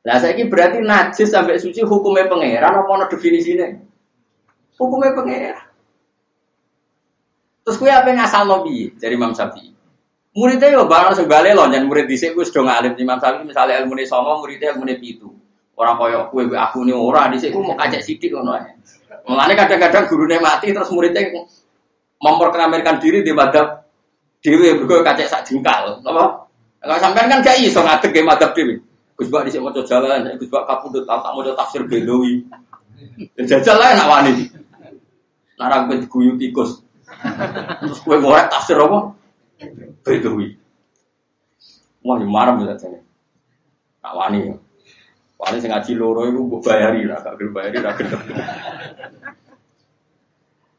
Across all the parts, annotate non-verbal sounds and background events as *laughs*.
Lah saiki berarti najis sampai suci hukumnya pangeran apa ana definisine? Hukumnya pangeran. Terus kue apa ngasal nabi dari Imam Syafi'i? Muridnya yo barang sebalik loh, dan murid dhisik wis do ngalim Imam Syafi'i misalnya ilmu songo, muridnya ilmu pitu. Orang koyo kue aku nih ora dhisik ku mau kacek sidik ngono ae. Mulane kadang-kadang gurune mati terus muridnya memperkenalkan diri di madhab dewi bergo kacek sak jengkal, apa? Kalau sampean kan gak iso ngadeg ke madhab dewi. Gus Bak dhisik maca jalan, Gus Bak kapundhut tak tak maca tafsir Bedawi. Jajal lah nak wani. Nara ben guyu tikus. Terus kowe ngorek tafsir apa? Bedawi. Wah, yo marem ya jane. Tak wani. Wani sing ngaji loro iku mbok bayari lah, gak gelem bayari ra gelem.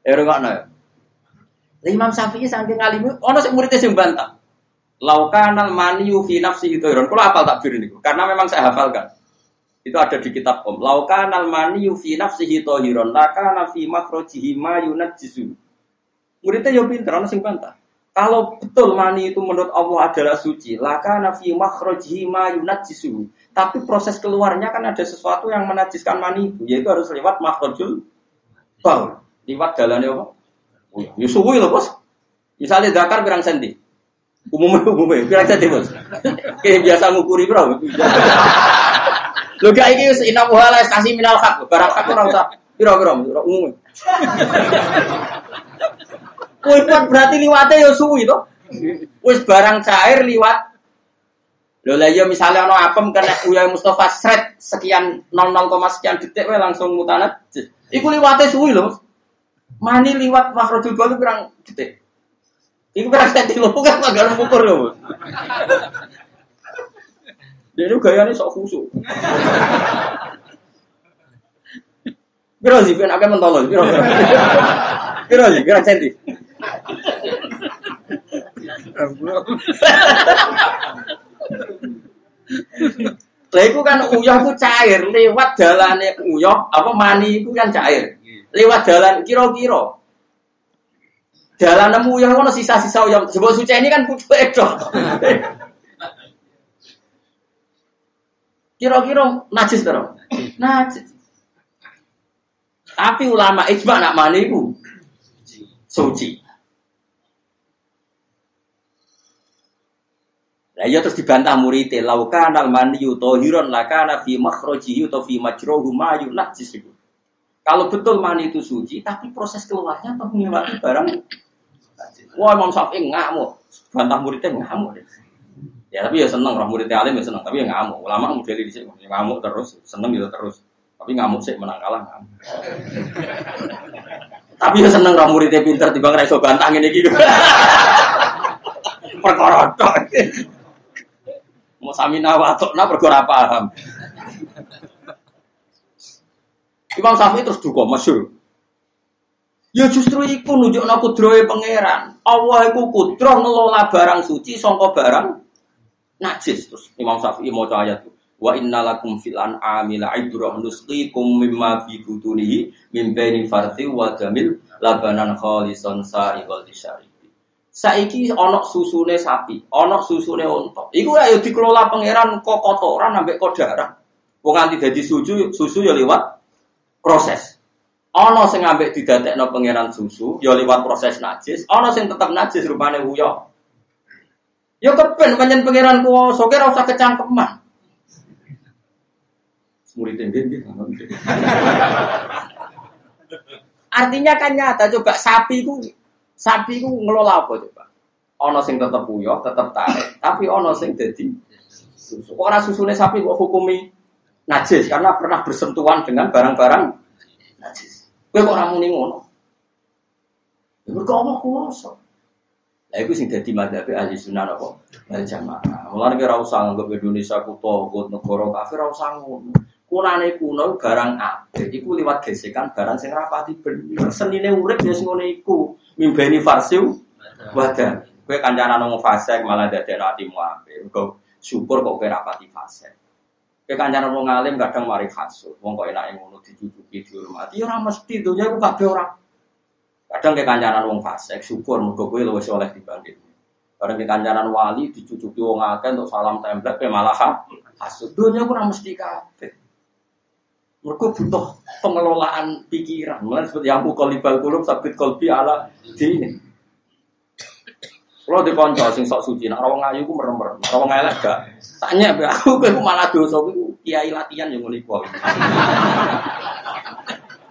Eh rungokno. Imam Syafi'i saking alim, ono sing muridnya sing bantah. Laukanal maniyu fi nafsi itu Kalau hafal takbir ini, karena memang saya hafalkan. Itu ada di kitab Om. Laukanal maniyu fi nafsi itu lakana fi makhrajihi ma yunajjisu. Muridnya yo pinter, orang sing bantah. Kalau betul mani itu menurut Allah adalah suci, lakana fi makhrajihi ma yunajjisu. Tapi proses keluarnya kan ada sesuatu yang menajiskan mani itu, yaitu harus lewat makhrajul baul. Lewat jalannya apa? Ya suwi loh bos. Misalnya zakar berang sendi. Umumnya umumnya, kira jadi bos. Kayak biasa ngukuri bro. Lu gak ini inam wala kasih minal hak, barang hak orang usah. Kira kira umumnya. Wih berarti liwatnya ya suwi toh. Wis barang cair liwat. Lho lah ya misalnya ono apem kena Uya Mustafa sret sekian 00, sekian detik we langsung mutanat. Iku liwatnya suwi loh. Mani liwat makhrajul balu kurang detik. Iku berarti senti lho kan gak ngukur lho. Dia itu gayanya sok khusyuk. Kira sih, kan akan mentolong. Kira kira sih, kira senti. Lah iku kan uyah ku cair lewat dalane uyah apa mani iku kan cair. Lewat dalan kira-kira Jalan nemu yang mana sisa-sisa yang sebuah suci ini kan putu edo. *laughs* Kira-kira najis terus. Najis. Tapi ulama ijma nak mana itu suci. Nah, iya terus dibantah muridnya, laukan al maniyu tohiron lakana fi makhrojihi atau fi majrohu mayu najis itu. Kalau betul mani itu suci, tapi proses keluarnya tetap melewati barang Wah Imam Syafi'i ngamuk, bantah muridnya ngamuk. Ya tapi ya seneng, roh muridnya alim ya seneng, tapi ya ngamuk. Ulama model di sini ngamuk terus, seneng gitu terus. Tapi ngamuk sih menang kalah ngamuk. tapi ya seneng roh muridnya pinter tiba ngerasa bantah ini gitu. *laughs* Perkara Mau samina watuk, nah perkara paham. Imam Syafi'i terus duka masyur. Ya justru iku nunjukno kudrohe pangeran. Allah iku kudroh ngelola barang suci sangka barang najis. Terus Imam Syafi'i maca ayat itu. Wa innalakum fil an'ami la'ibrah nusqikum mimma fi butunihi min baini farthi wa jamil labanan khalisan sa'iqal disyari. Saiki ana susune sapi, ana susune unta. Iku ya dikelola pangeran kok kotoran ambek kok darah. Wong nganti dadi susu, susu ya lewat proses. Ono sing ambek didadekno pangeran susu, ya lewat proses najis. Ono sing tetap najis rupane uyo. Ya kepen panjen pangeran kuwasa kira usah kecangkeman. Murid Artinya kan nyata coba sapi ku sapi ku ngelola apa coba? Ono sing tetep uyo, tetep tarik, tapi ono sing dadi susu. Ora susune sapi kok hukumi najis karena pernah bersentuhan dengan barang-barang najis. Kowe kok ora muni ngono? Ya mergo Allah kuwasa. Lah iku sing dadi madzhab ahli sunnah apa? Wal jamaah. Mulane ora usah nganggep Indonesia ku togut negara kafir ora usah ngono. Kunane kuno barang apik iku liwat gesekan barang sing rapati bener. Senine urip ya sing ngene iku. Mimbeni farsiu wadah. Kowe kancanan ngomong fasik malah dadekno atimu apik. Mergo syukur kok kowe rapati fasik. Kekancanan wong alim kadang mari hasud. Wong kok enake ngono dicucuki dihormati ya ora mesti dunya iku kabeh ora. Kadang kekancanan wong fasik syukur mergo kowe luwih oleh dibanding. Bareng ke kancanan wali dicucuki wong akeh untuk salam template pe malah hasud. Dunia kurang mesti kabeh. Mereka butuh pengelolaan pikiran. Mulai seperti yang aku kolibal kulub sabit kolbi ala dini. Kalau di konco sing sok suci, nak rawang ayu ku merem merem, rawang elek gak. Tanya be aku, aku malah dosa, aku kiai latihan yang mulai kuat.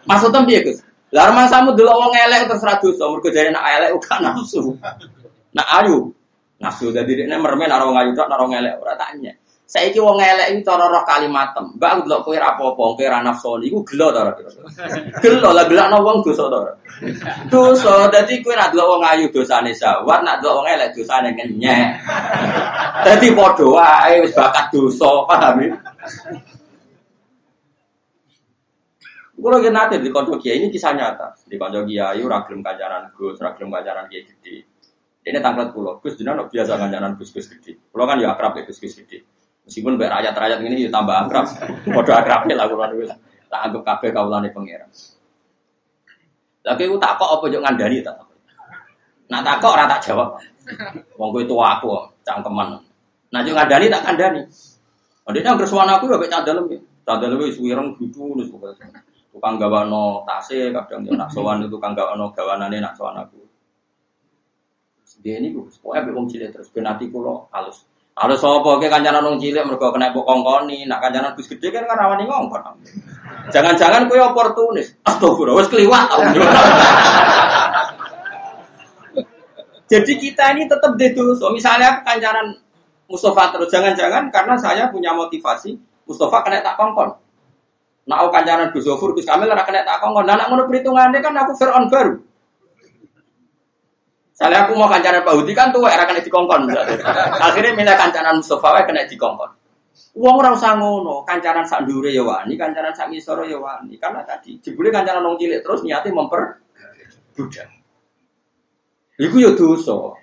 Maksudnya dia gus. Larman samu dulu wong elek terserah dosa, mereka jadi nak elek uga nafsu. Nak ayu, nafsu jadi dia merem, nak rawang ayu, nak rawang elek, ora tanya. Saiki wong elek iki cara roh kalimatem. Mbak aku delok kowe ra apa-apa, kowe ra nafsu iku gelo ora? *laughs* Gelo lah gelakno wong dosa ora? Dosa, dadi kowe ra delok wong ayu dosane sawat, nak delok wong elek dosane kenyek. *laughs* Dadi padha wae wis bakat dosa, paham ya? Kulo ki nate di kanca kiai ini kisah nyata. Di kanca kiai ora gelem kancanan Gus, ora gelem kancanan kiai gede. Ini tangklet pulau, Gus jenengan biasa kancanan Gus-gus gede. Kulo kan ya akrab ya Gus-gus gede. Meskipun mbak rakyat-rakyat ini ya tambah akrab. Padha akrabnya lah niku. Tak anggap kabeh kawulane pangeran. Lagi aku takok apa yo ngandani tak. Nak takok ora tak jawab. Wong kowe tua aku, cangkeman. Nah yo ngandani tak kandani. Adine anggere suwan aku yo mek cah dalem. Cah dalem wis wireng gudu nus Tukang gawano tase kadang yo nak sowan itu tukang gawano gawanane nak sowan aku. Dia ini gue, pokoknya wong cilik terus benati kulo halus. Ada sopo ke kancanan nong cilik mereka kena bok kongkoni, nak kancanan bus gede kan rawani ngongkon. Jangan-jangan kue oportunis. Astagfirullah, wes keliwat Jadi kita ini tetap itu. So, misalnya kancanan Mustafa terus jangan-jangan karena saya punya motivasi Mustafa kena tak kongkon. Nah, aku kancanan Gus Zofur, Gus Kamil kena tak kongkon. Nah, nak perhitungannya kan aku Fir'aun baru. Saya aku mau kancanan Pak Hudi kan tuh era kena dikongkon misalnya. Akhirnya milih kancanan Mustafa kena dikongkon. Uang orang sangono, kancanan sak dure ya wani, kancanan sak ngisor ya wani. Karena tadi jebule kancanan nong cilik terus niatnya memper budak. Iku ya dosa.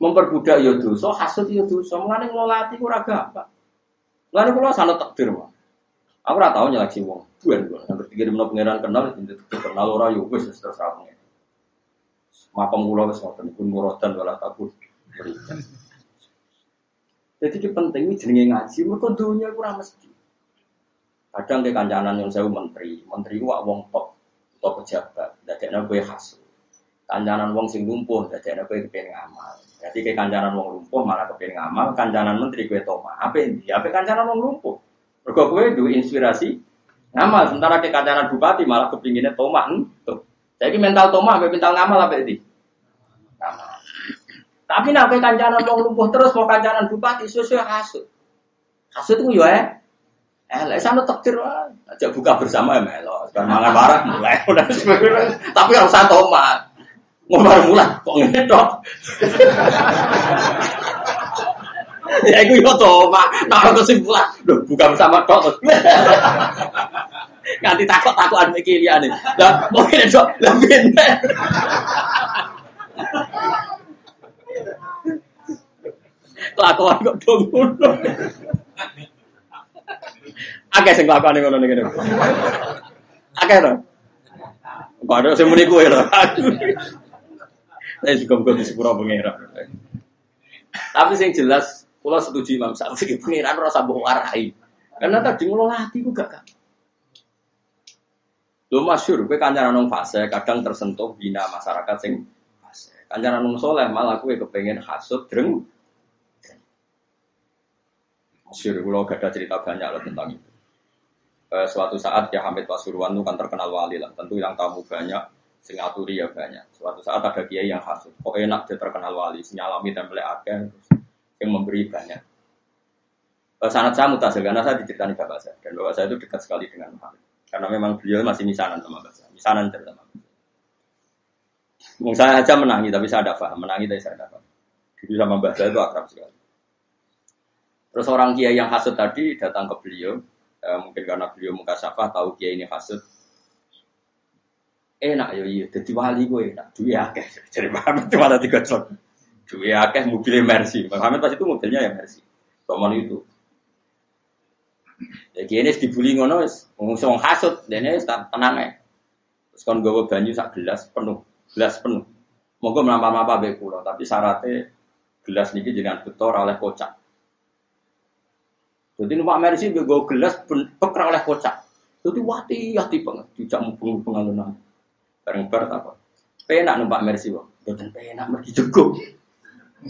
Memperbudak ya dosa, hasud ya dosa. Mulane ati ora gampang. Mulane kula sanad takdir, Pak. Aku ora tau nyeleksi wong. Buan kula. Yang ketiga di pangeran kenal, kenal ora yo wis terus ra Makam kula wis ngoten pun muradan wala takut. Jadi itu penting ini jenenge ngaji, mereka dunia kurang mesti. Kadang ke kancanan yang saya menteri, menteri wak wong top, top pejabat, dadeknya gue khas. Kancanan wong sing lumpuh, dadeknya gue kepengen ngamal. Jadi ke kancanan wong lumpuh malah kepengen ngamal, kancanan menteri gue toma. Apa ini? Apa kancanan wong lumpuh? Mereka gue du inspirasi ngamal, sementara ke kancanan bupati malah kepinginnya toma. Tuh. Jadi mental Tomah, mental ngamal apa itu? Tapi nak kancanan mau lumpuh terus mau kancanan bupati sesuai hasut. Hasut itu ya eh lah sana takdir aja buka bersama ya melo. Mangan marah mulai *laughs* udah Tapi harus satu mah. Ngomong mulai kok ngedok. *laughs* ya itu yo to mak. Nah kesimpulan, buka bersama tok. *laughs* Nganti takut takutan mikir nih. Lah, mungkin itu lah bener. Kelakuan kok dong ngono. Akeh sing kelakuan ngono ning kene. Akeh to. Kok ada sing muni kowe lho. Saya juga bukan di sepura pengira. Tapi yang jelas, kalau setuju Imam Syafi'i pengiran rasa bohong warai. Karena tadi ngelola hati gue gak Lu masyur, gue kancaran nong fase, kadang tersentuh bina masyarakat sing fase. Kancaran nong soleh malah gue kepengen hasut dreng. Masyur, gue gak ada cerita banyak loh tentang itu. E, suatu saat ya Hamid Pasuruan itu kan terkenal wali lah. Tentu yang tamu banyak, sing aturi ya banyak. Suatu saat ada kiai yang hasut. Kok enak dia terkenal wali, sinyalami template akeh, yang memberi banyak. E, sanat saya mutasil karena saya diceritakan bapak saya dan bapak saya itu dekat sekali dengan Muhammad. Karena memang beliau masih misanan sama bahasa. Misanan terutama. Mungkin saya aja menangi, tapi saya ada paham. Menangi tapi saya ada paham. Jadi sama bahasa itu akrab sekali. Terus orang kiai yang hasut tadi datang ke beliau. Eh, mungkin karena beliau muka syafa tahu kiai ini hasut. Enak ya iya, jadi wali gue enak. Duit akeh. *laughs* Jadi Muhammad cuma ada tiga cok. Duit akeh mobilnya Mercy. Muhammad pas itu mobilnya ya Mercy. Toman itu. Ya kene dibuli ngono wis wong hasud dene wis tenang ae. Terus kon banyu sak gelas penuh, gelas penuh. Monggo mlampah-mlampah mbek kula, tapi syaratnya Gelas niki jenengan betor oleh kocak. Jadi numpak mercy gue gelas peker oleh kocak. Jadi wati hati banget, tidak mubung pengalunan. Bareng bar apa? Penak numpak mercy wong. Boten penak mergi jeguk. *laughs*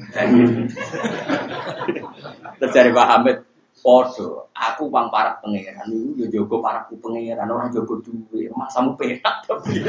Terjadi Pak Hamid, Podo, aku bang para pangeran. Ini yo jogo paraku pangeran. Orang jogo duwe, masamu penak tapi.